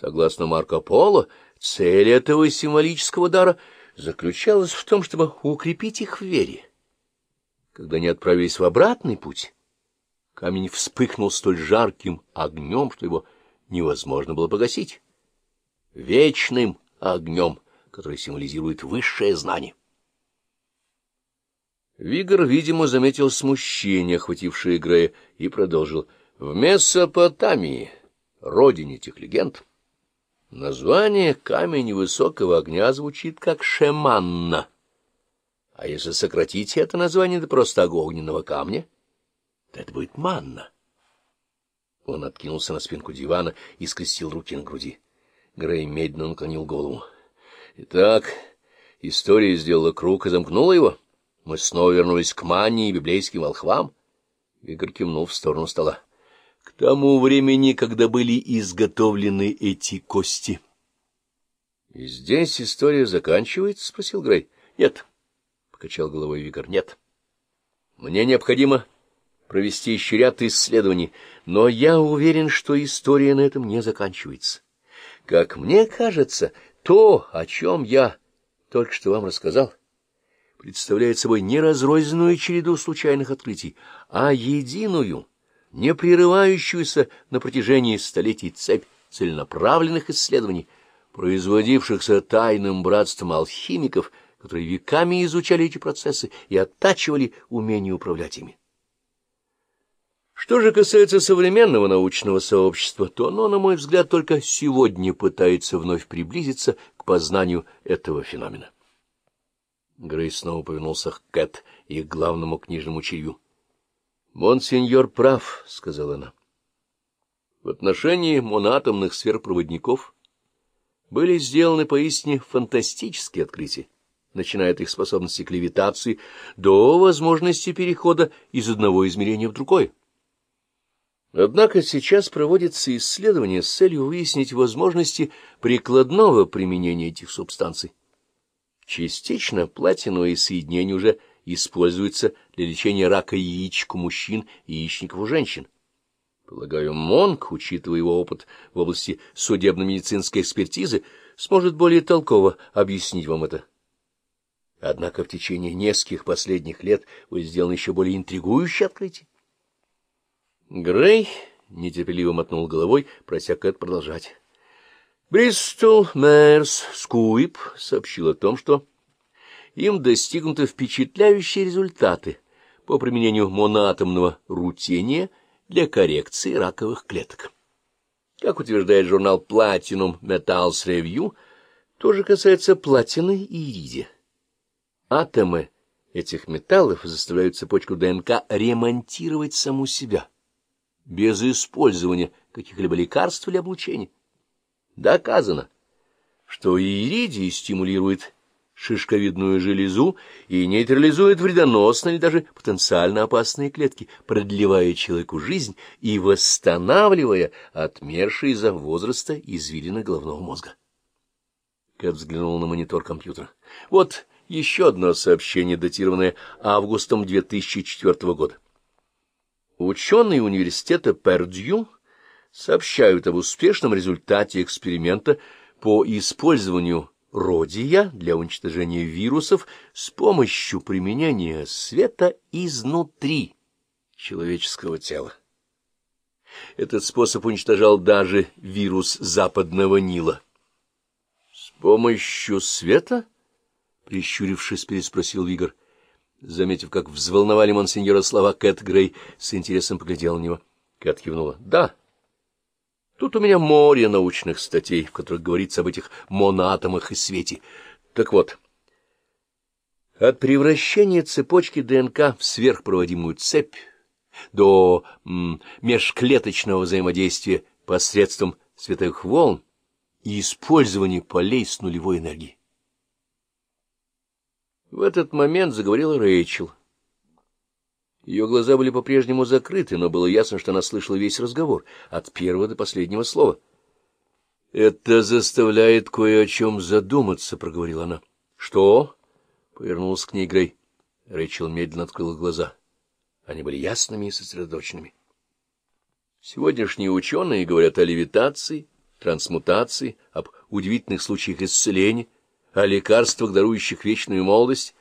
Согласно Марко Поло, цель этого символического дара заключалась в том, чтобы укрепить их в вере. Когда они отправились в обратный путь, камень вспыхнул столь жарким огнем, что его невозможно было погасить. Вечным огнем, который символизирует высшее знание. Вигор, видимо, заметил смущение, охватившее Грея, и продолжил. В Месопотамии, родине этих легенд, название камень высокого огня звучит как Шеманна. А если сократить это название до просто огненного камня, то это будет манна. Он откинулся на спинку дивана и скрестил руки на груди. Грей медленно наклонил голову. Итак, история сделала круг и замкнула его. Мы снова вернулись к манне и библейским волхвам. Игорь кивнул в сторону стола. К тому времени, когда были изготовлены эти кости. — И здесь история заканчивается? — спросил Грей. — Нет, — покачал головой Викар. — Нет. Мне необходимо провести еще ряд исследований, но я уверен, что история на этом не заканчивается. Как мне кажется, то, о чем я только что вам рассказал, представляет собой не разрозненную череду случайных открытий, а единую, не прерывающуюся на протяжении столетий цепь целенаправленных исследований, производившихся тайным братством алхимиков, которые веками изучали эти процессы и оттачивали умение управлять ими. Что же касается современного научного сообщества, то оно, на мой взгляд, только сегодня пытается вновь приблизиться к познанию этого феномена. Грей снова повернулся к Кэт и к главному книжному чирью. — Монсеньор прав, — сказала она. В отношении монатомных сферпроводников были сделаны поистине фантастические открытия, начиная от их способности к левитации до возможности перехода из одного измерения в другое. Однако сейчас проводится исследование с целью выяснить возможности прикладного применения этих субстанций. Частично платиновые соединения уже используются для лечения рака яичек у мужчин и яичников у женщин. Полагаю, Монк, учитывая его опыт в области судебно-медицинской экспертизы, сможет более толково объяснить вам это. Однако в течение нескольких последних лет вы сделаны еще более интригующие открытия. Грей нетерпеливо мотнул головой, прося Кэт продолжать. Бристол Мэрс Скуип сообщил о том, что им достигнуты впечатляющие результаты по применению моноатомного рутения для коррекции раковых клеток. Как утверждает журнал Platinum Metals Review, то же касается платины и иридия. Атомы этих металлов заставляют цепочку ДНК ремонтировать саму себя без использования каких-либо лекарств или облучения. Доказано, что иридий стимулирует шишковидную железу и нейтрализует вредоносные или даже потенциально опасные клетки, продлевая человеку жизнь и восстанавливая отмершие из-за возраста извилины головного мозга. Кэт взглянул на монитор компьютера. Вот еще одно сообщение, датированное августом 2004 года. Ученые университета Пердью сообщают об успешном результате эксперимента по использованию родия для уничтожения вирусов с помощью применения света изнутри человеческого тела. Этот способ уничтожал даже вирус западного Нила. — С помощью света? — прищурившись, переспросил Вигор. — Заметив, как взволновали монсеньора слова, Кэт Грей с интересом поглядел на него. Кэт кивнула. — Да. Тут у меня море научных статей, в которых говорится об этих моноатомах и свете. Так вот, от превращения цепочки ДНК в сверхпроводимую цепь до м, межклеточного взаимодействия посредством световых волн и использования полей с нулевой энергией. В этот момент заговорила Рэйчел. Ее глаза были по-прежнему закрыты, но было ясно, что она слышала весь разговор, от первого до последнего слова. — Это заставляет кое о чем задуматься, — проговорила она. — Что? — повернулся к ней Грей. Рэйчел медленно открыла глаза. Они были ясными и сосредоточенными. Сегодняшние ученые говорят о левитации, трансмутации, об удивительных случаях исцеления, о лекарствах, дарующих вечную молодость,